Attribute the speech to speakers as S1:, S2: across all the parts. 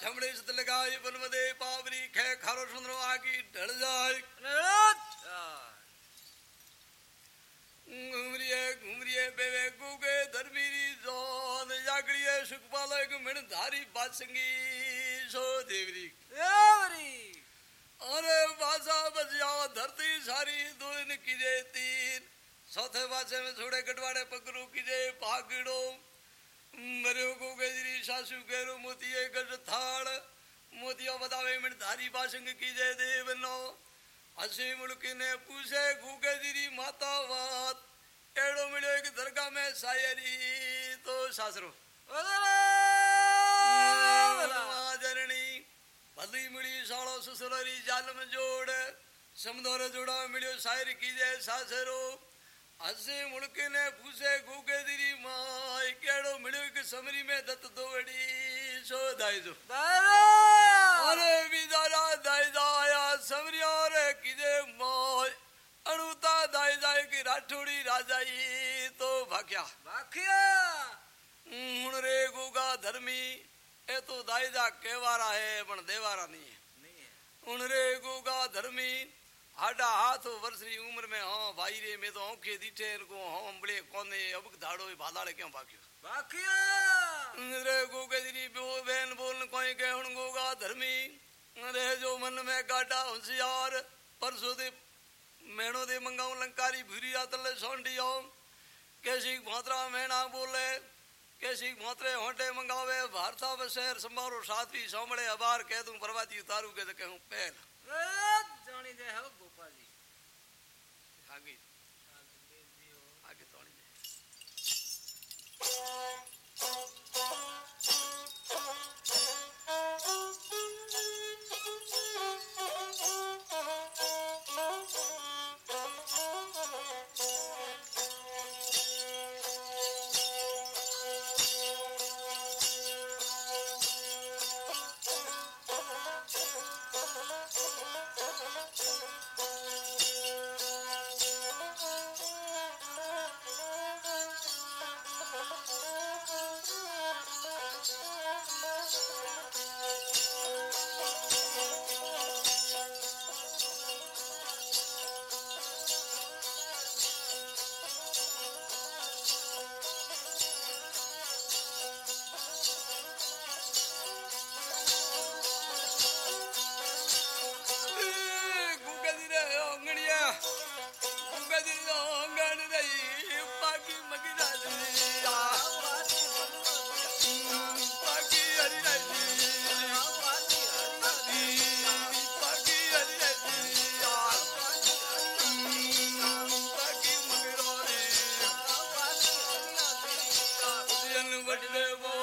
S1: की झमड़े सत लगाई बनवदे पावरी खे खारो सुंदरो आकी ढल जाए घुमरिए घुमरिए बेवे गुगे धर्मीरी जोन जागड़िए सुखपालक मिण धारी बासंगी सो देवरी अरे बासा बजिया धरती सारी दोन कीजे तीन चौथे पासे में छोड़े कटवाड़े पकड़ू कीजे पागड़ो मरियो को गजरी सासू केरो मोतिये थाल। मोतिया बतावे मिण धारी बासंग कीजे देवनो हसी मुड़की ने पूछे गुगे जीरी माता बात। एड़ो मिलियो एक दरगाह में सायरी तो सासरो जरणी भली मिली साड़ो ससुररी जालम जोड़। समदोर जोड़ा मिलियो शायर कीजे सासरो। हसी मुड़के ने पूछे गुगे दिरी माई केड़ो मिलियो एक समरी में दत्त दोड़ी सो दाई जो अरे बिदारा दाई दाया समरिया रे कीजे माई अणुता दाई दाई की राठौड़ी राजाई तो भाग्या हूँ रे गुगा धर्मी ए तो दाईदा केवारा है पण देवारा नहीं है। उन रे गुगा धर्मी हाडा हाथ वर्षरी उम्र में हाँ भाई रे मैं तो औखे दीठे इनको हाँ बड़े कोने अब धाड़ो भादाड़े क्यों भाग्यो? रे गुगे दिरी बो बहन बोल कोई के हुन गुगा धर्मी रे जो मन में गाडा होशियार परसों दे मेणो दे मंगाऊ लंकारी भूरी आतले सोंडियो कैसी भातरा मेणा बोले कैसी भोतरे होंटे मंगावे भारता में शहर संभारो सातवी सोमड़े अबार कह दूँ परवाती उतारू के कहूँ पहल। आगे आगे। तोड़ी what they want.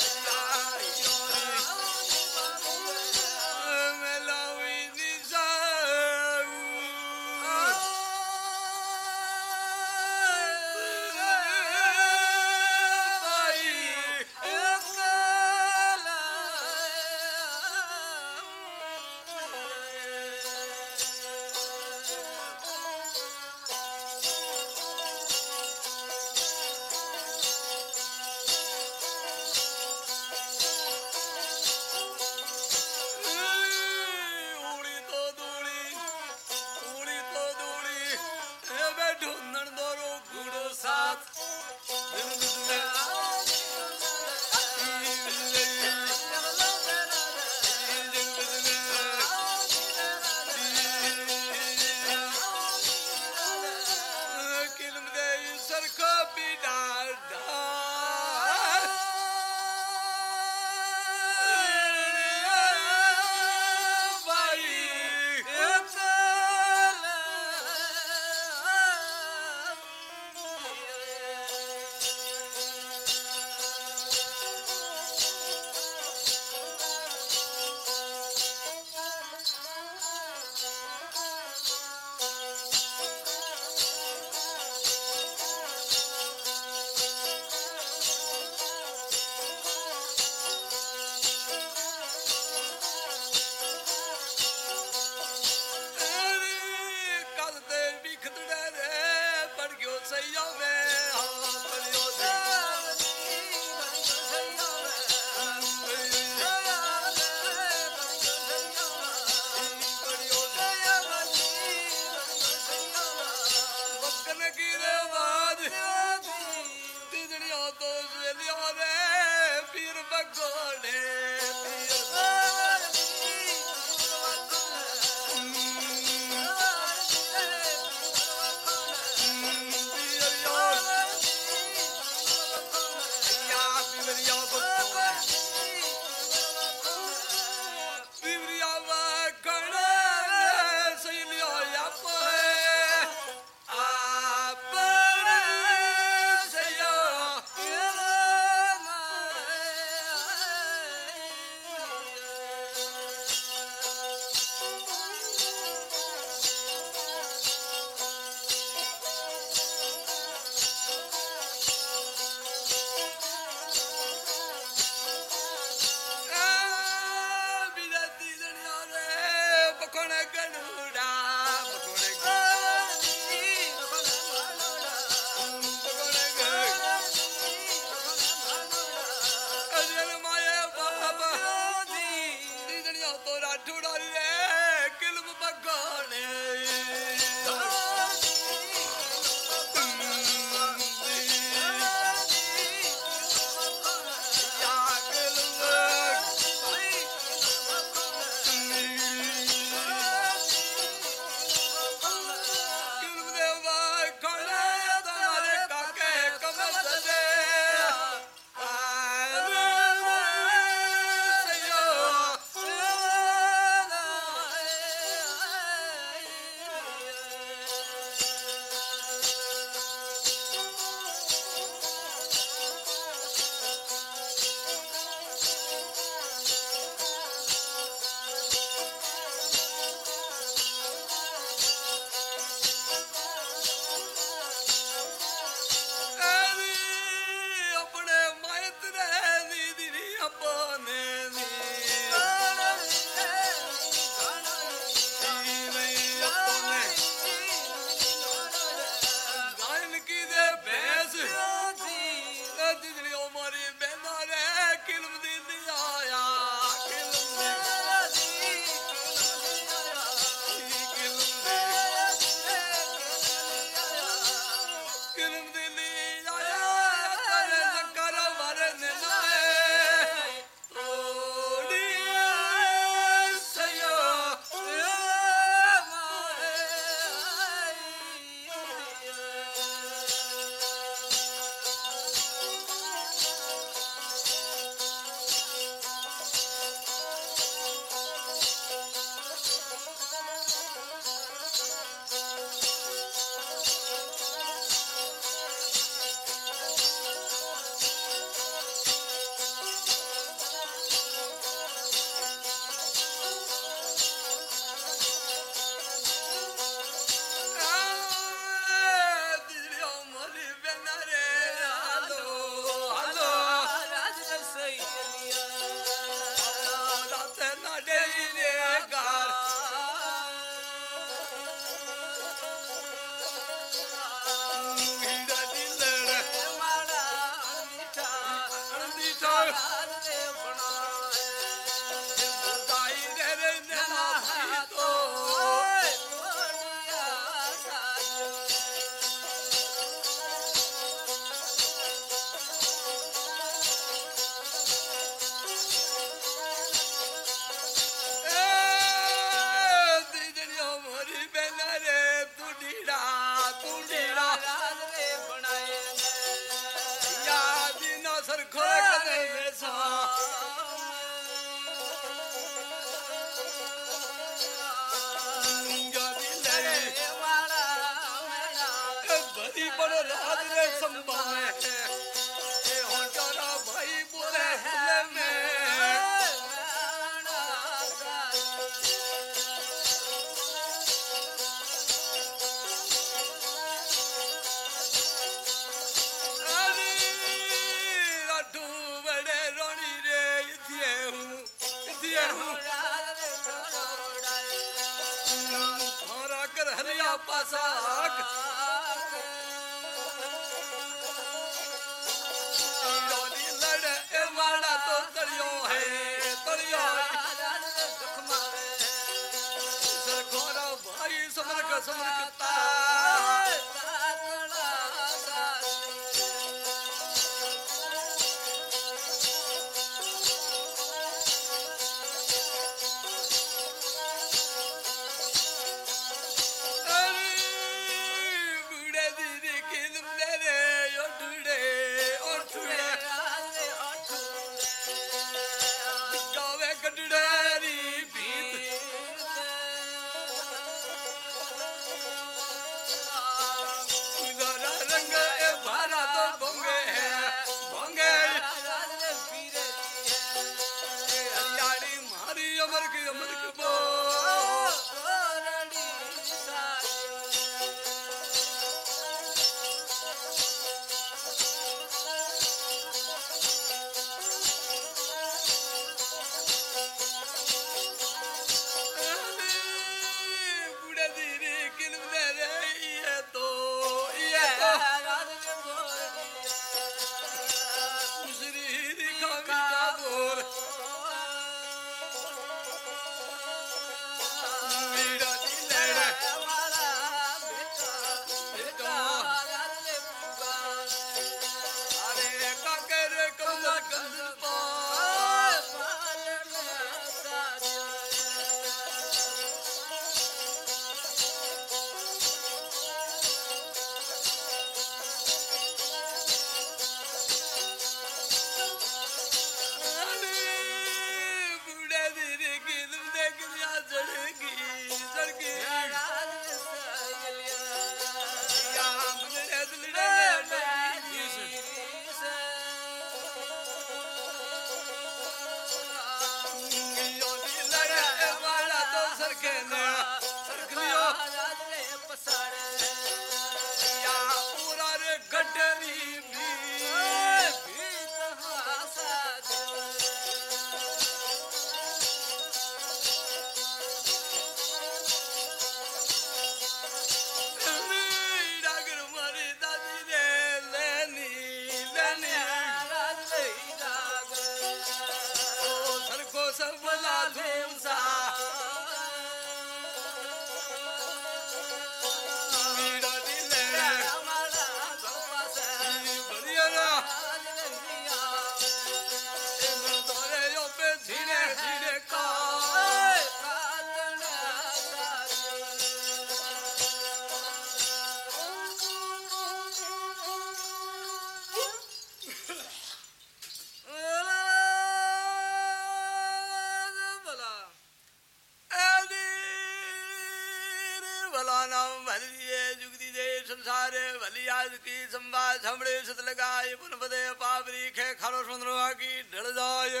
S1: आज की संवाद हमड़े सत लगाए, पुन बदे पावरी खे खालो सुंदरवा की ढल जाए।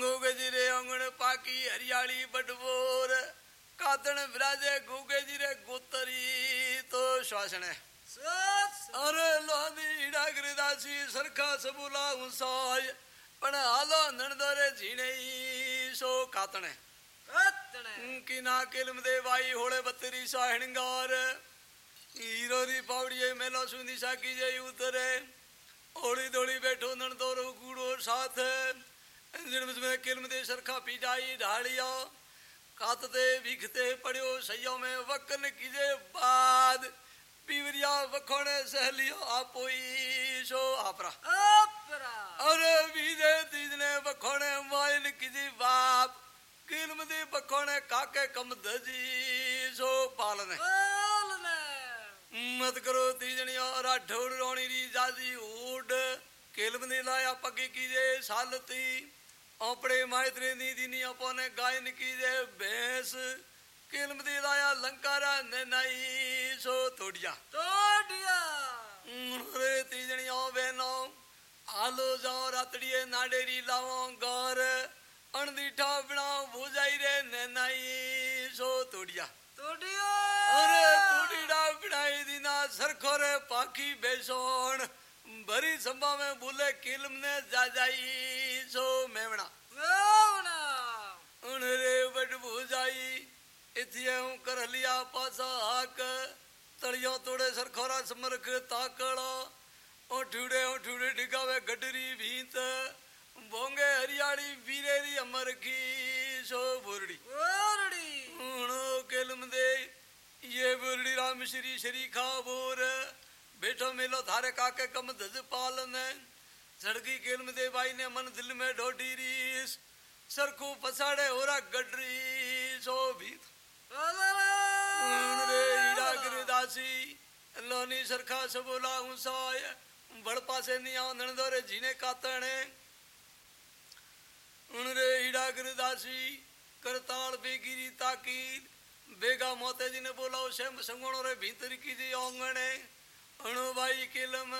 S1: गोगे जिरे अंगण पाकी, हरियाली बटबोर कातण विराजे गोगे जिरे गोतरी तो श्वासन अरे लोदी डागरदासी सरखा सबुला उसाय पण हालो नणदरे दे वाई होळे बत्तरी सा हिणगार हीरो री पावड़िए मेलो सुनी साकी जे उतरे ओड़ी दोड़ी बैठो नणदोरो कूड़ो साथ जिनम में किलम दे सरखा पीजाई ढालिया कातते विखते पड़ियो सैयो में वकन कीजे बाद पीवरिया वखोणे सहलियो आपोई सो आपरा अरे बीजे तीजने बखोणे माइन किसी बाप किलम दी बखोणे काके कम दजी सो पालने मत करो तीजनिया रा ढोड़ रोणी री जाजी ऊड। किलम दी लाया पगी कीजे सालती ओपड़े मायत्रे नी दीनी अपने गायन कीजे भैंस। किलम दी लाया लंकारा ननाई सो तोड़िया। रे तीजनिया बहनो आलो जाओ रातड़िए नाडेरी लावो गौर। अणदीठा बनाओ भूजाई रे नैनाई सो तोड़िया अरे तोड़ीड़ा बनाई दीना सरखो रे पाखी बेसोण भरी संभा में बोले किलम ने जा जाई सो मेवना उन रे बड़ भूजाई यूँ कर लिया पासा हाक तलियों तोड़े सरखोरा समरख ताकड़ा ओ ठूड़े ओ ठूड़े डिगावे गडरी भीत भोंगे हरियाली वीरेरी अमर की सो बुरड़ी।
S2: ओरड़ी
S1: ऊणो केलम दे ये बुरड़ी राम श्री श्री खा बोर। बैठो मेलो थारे काके कम धज पालन सड़की केलम दे भाई ने मन दिल में ढोडी रीस। सरखू पसाड़े होरा गडरी सो भीत। गिरदासी लोनी सरखा सबोला ऊंसाय बड़ पासे नहीं आंधण दोरे जीने कातणे। उन रे हीरा गिरदासी करताल बेगिरी ताकीर बेगा मोते जी ने बोला शेम संगणो रे भीतर की जी ओंगणे अणु भाई केलम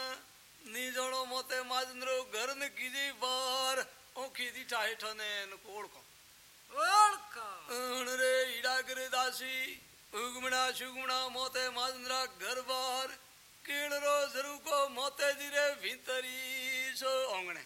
S1: नी जणो मोते माजंद्रो घर न कीजी बार ओखी दी ठाहे ठने न कोड़ को
S2: ओळखा।
S1: अण रे हीरा गिरदासी उगमणा शुगमणा मोते माजंद्रा घर बार केळरो जरू को मोते जी रे भीतरी सो ओंगणे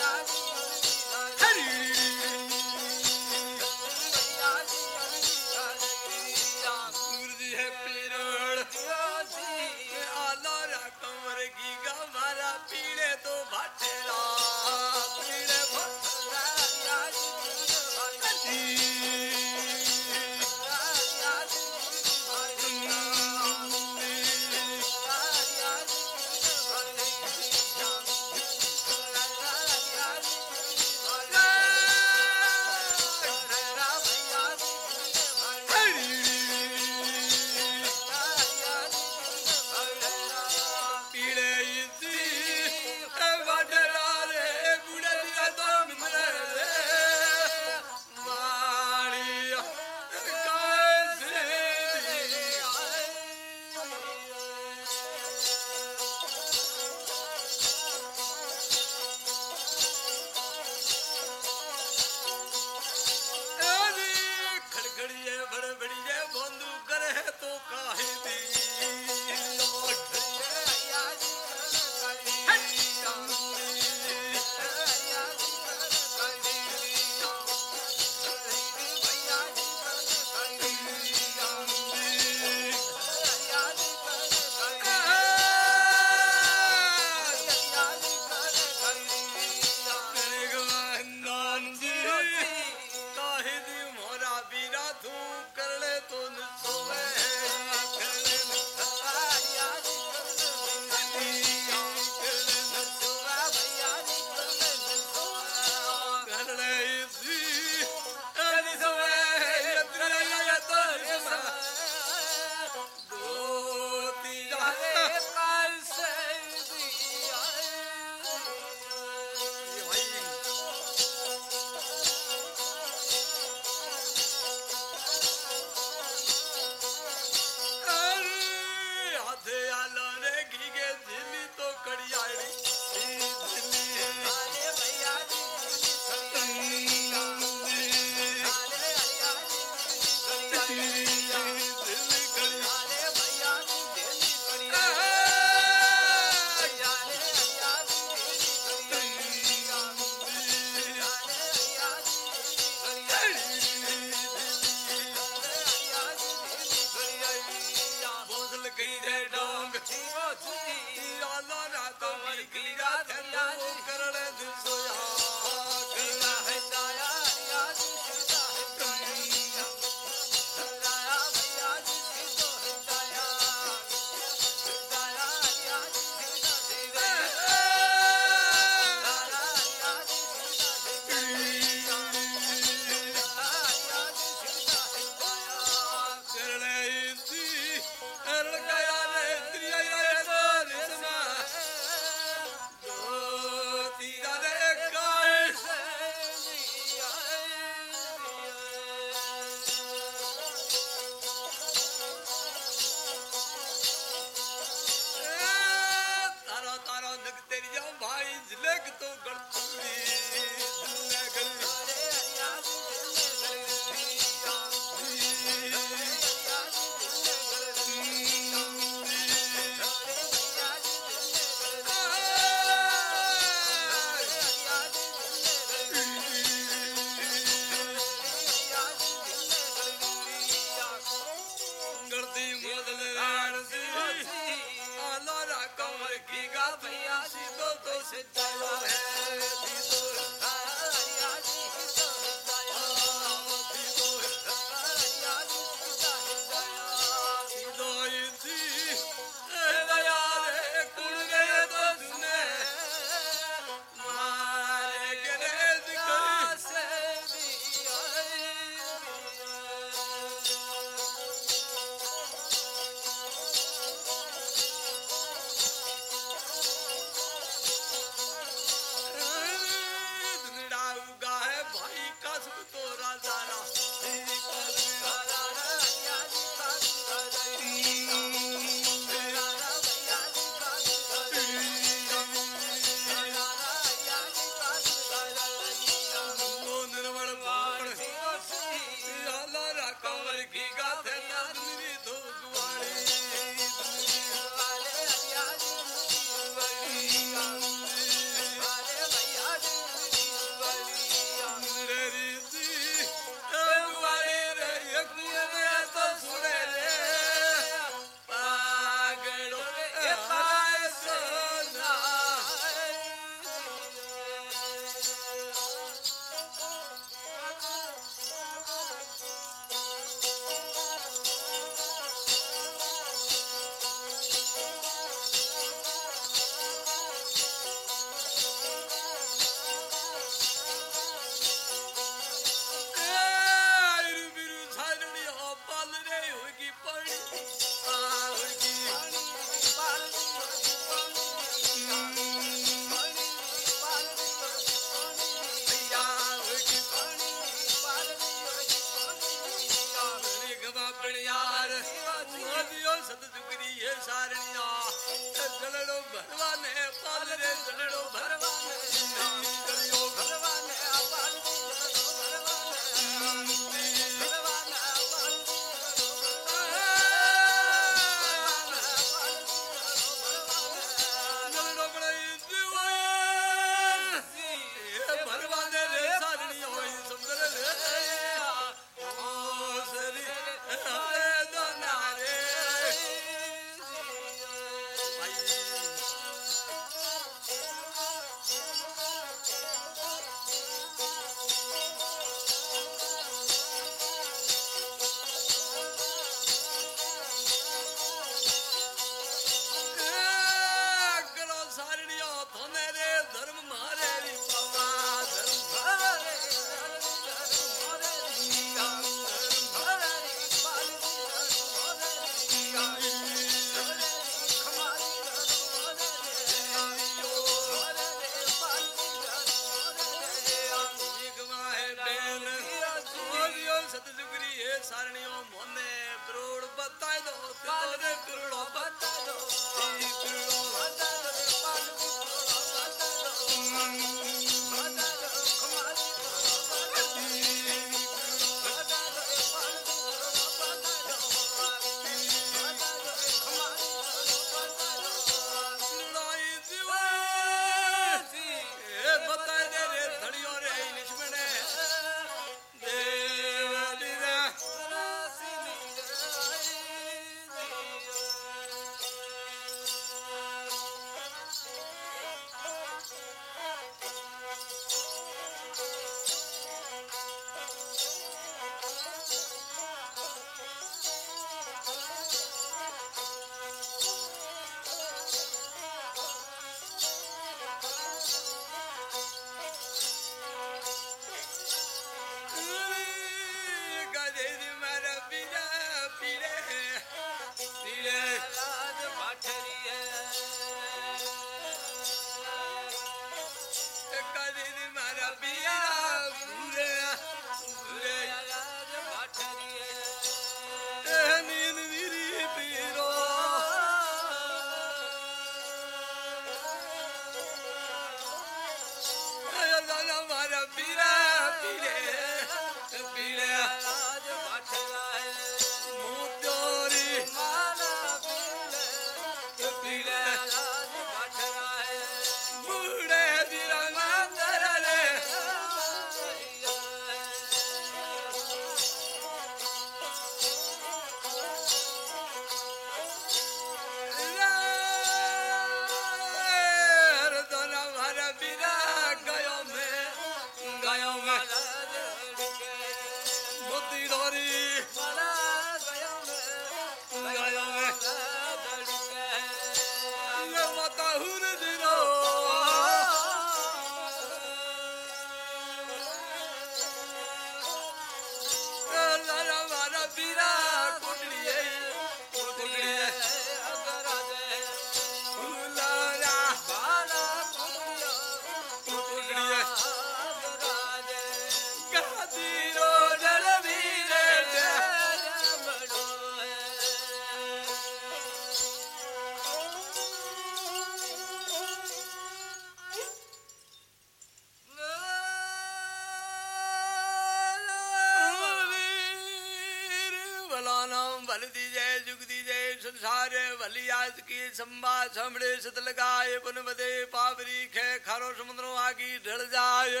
S1: भलियाज की संबा समड़े सित लगाए बन बदे पावरी खे खारो समुद्रो आगी ढल जाए।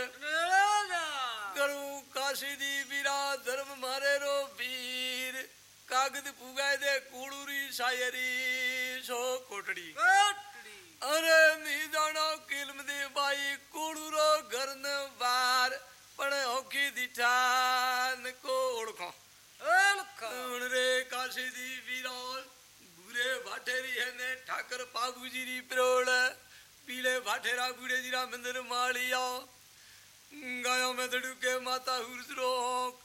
S1: करु काशी दी बीरा धर्म मारे रो वीर। कागद पुगाए दे कुड़ूरी शायरी सो कोटड़ी। अरे नी जानो किलम दे बाई कुड़ूरो घर बार पण होकी दिठा कर पागू जीरी प्रोल पीले भाठेरा बूढ़े जीरा मंदिर मालिया। गायों में धड़ुके माता हुर्स रोक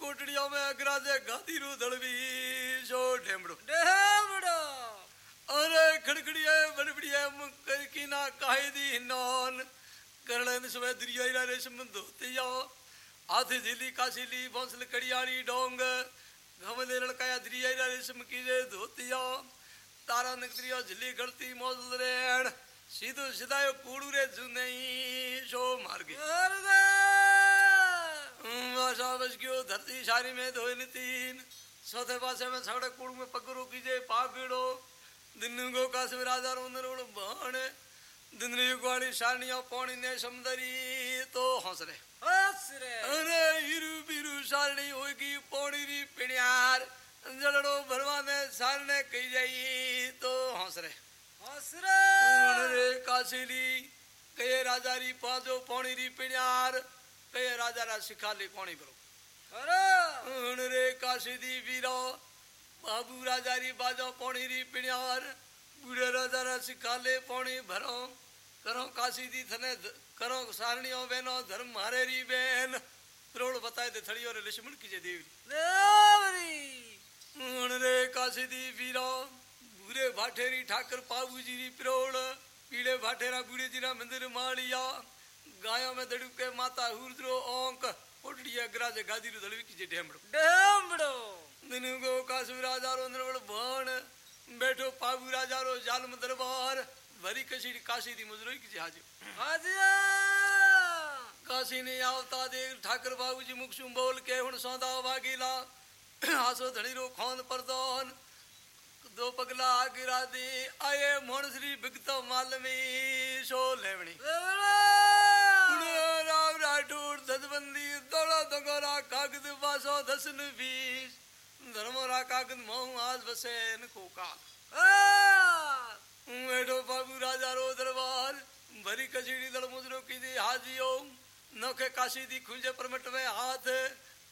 S1: कोटड़ियों में अगरा से गाती रू धड़वी जो ढेमड़ो। ढेमड़ो। अरे खड़खड़ी है बड़बड़ी है मुक्कर की ना काहे दी नॉन। करलन सुबह दरिया रेशम धोते जाओ। हाथी झीली काशीली बौसल कड़ियाली डोंग। घमले लड़काया दरिया रेशम की रे धोती जाओ। તારા નગરીઓ જલી ગળતી મોજ રેણ સીધું સીધાયો કુડું રે જુનઈ શો માર્ગે વાસા બસ ગયો ધરતી સારી में धोई नीतीन चौथे पासे में सड़क कुड़ में पकड़ो कीजे पागड़ो दिन गो काश्मीर राजा रोंदरोड़ बहण दिन युगवाणी सानिया पौणी ने समदरी तो हंस रे जलड़ो भरवा में सारने कही जाई तो हंसरे हंसरे रे काशीली कहे राजा री पादो पानी री पिण्यार कहे राजा रा सिखाली पानी भरो। अरे रे काशी दी वीरो बाबू राजा री बाजो पानी री पिण्यार बूढ़े राजा रा सिखाले पानी भरो। करो काशी दी थने करो सारणियों बहनो धर्म मारे री बहन। करोड़ बताए दे थड़ियों रे लक्ष्मण की जय देवी। देवरी। रे कासिदी वीरा भूरे भाठेरी ठाकर पाबू जी री प्रोड़ पीड़े भाठेरा बूढ़े जीरा मंदिर माड़िया गाया में धड़ुके माता हुरद्रो ओंक ओटड़िया ग्राज गादी रो धड़वी की डेमड़ो डेमड़ो दिनु को कासु राजा रो नरवल भाण बैठो पाबू राजा रो जालम दरबार भरी कशीड़ी काशी दी मुजरोई की हाजिर हाजिर काशी ने आवता देख ठाकर बाबू जी मुख बोल के हुन सौदा वागीला આસો ધણીરો ખોન પરદોન દો પગલા આગીરા દે આયે મોણશ્રી ભિગતો માલમી શો લેવણી રાવ રાઠોડ ધદબંધી દોડા દગોરા કાગદ વાસો દસન વીસ ધર્મોરા કાગદ મોહ આજ વસે ન કોકા હું એઠો બાબુ રાજા રો દરબાર ભરી કચીડી દળ મુજરો કીધી હાજીઓ નખે કાશી દી ખુંજે પરમટ में हाथ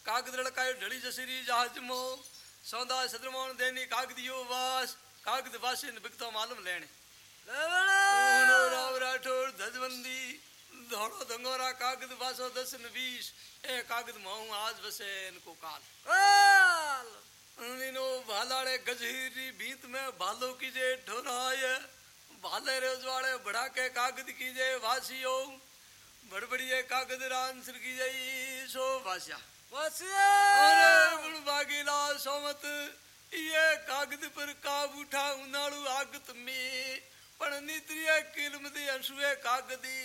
S1: कागद लड़काए ढली जसीरी जहाज़ मो सौदा सदरमान देनी कागदियो वास कागद वासी ने बिकतो मालूम लेने राव राठौर धजबंदी धोड़ो दंगोरा कागद वासो दस न बीस ए कागद महू आज वसे इनको काल नीनो भालाड़े गजहीरी भीत में भालो कीजे ढोराय भाले रोजवाड़े बढ़ा के कागद कीजे वासियो बड़बड़िए कागद रांसर की जई सो वासिया। अरे बुण सोमत ये कागद पर काब उठा उनाड़ू आगत में। पण नीत्रिय किल्म दे अंशुए कागदी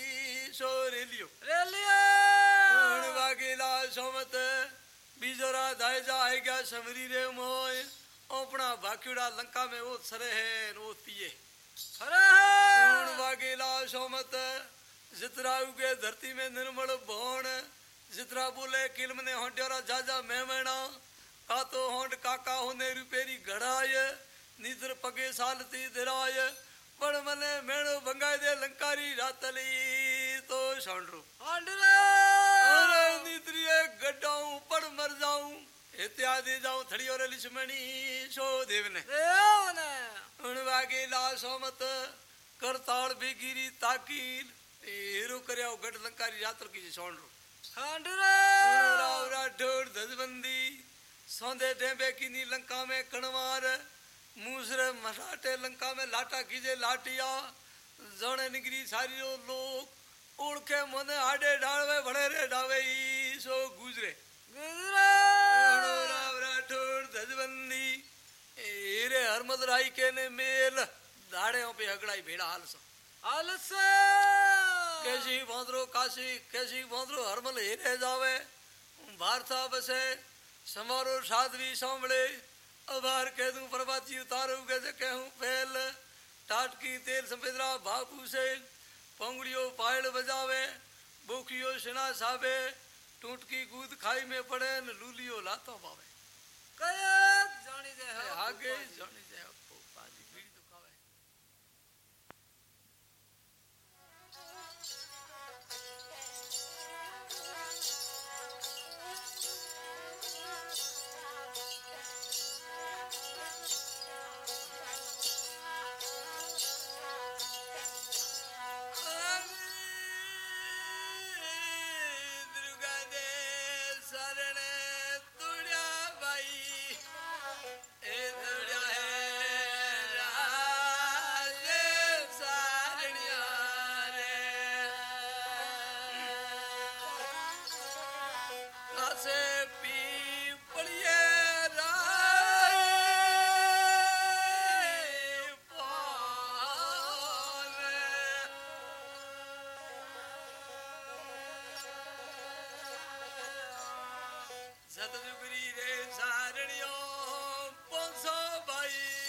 S1: सो रेलियो। बुण बागीला सोमत बीजोरा दायजा आएगा समरी रे मोय। ओपना भाक्युड़ा लंका में वो सरे है वो पिए पूर्ण वागेला सोमत जितरा उगे धरती में निर्मल भोण जितरा बोले किल मने होंटेरा जाजा मेमेणा कातो होंट काका होने रुपेरी घड़ाय निद्र पगे सालती दिराय पण मने मेणो भंगाय दे लंकारी रातली तो सांडरू अरे निद्रिये गड्डाऊं पण मर जाऊँ इत्यादि जाऊँ थड़ी और लिशमणी सो देवने देवने उन वागे लाशो मत करताल भी गिरी ताकील तेरू करया गड लंकारी रातल की सोंडरू ਹਾਂਡਰਾ। ਉਰਾ ਢੋਰ ਦਸਬੰਦੀ ਸੌਂਦੇ ਡੇਂਬੇ ਕਿਨੀ ਲੰਕਾ ਮੇ ਕਣਵਾਰ। ਮੂਸਰ ਮਰਾਟੇ ਲੰਕਾ ਮੇ ਲਾਟਾ ਕੀਜੇ ਲਾਟਿਆ। ਜਣੇ ਨਿਗਰੀ ਸਾਰੀ ਲੋਕ ਉੜ ਕੇ ਮਨ ਆੜੇ ਢਾਲਵੇ ਭੜੇ ਰੇ ਡਾਵੇ ਸੋ ਗੁਜਰੇ। ਗੁਜਰਾ। ਉਰਾ ਢੋਰ ਦਸਬੰਦੀ ਹੀਰੇ ਹਰਮਦ ਰਾਈ ਕੇ ਨੇ ਮੇਲ। ਦਾੜੇ ਉਪੇ ਹਗੜਾਈ ਭੇੜਾ ਹਾਲਸ। ਹਾਲਸ। कैसी भोंदरो काशी कैसी भोंदरो हरमल हीरे जावे भारता बसे समारो साधवी सांभळे अभार कह दूँ प्रभाती उतारू कैसे कहूँ पहल टाटकी तेल सफेदरा बापू से पोंगड़ियो पायल बजावे बोखियो सिना साबे टूटकी कूद खाई में पड़े न लूलियो लातो पावे आगे जानी जाए पाजी ਸਤਿਗੁਰੀ ਦੇ ਸਾਰਣਿਓ ਪੰਸੋ ਭਾਈ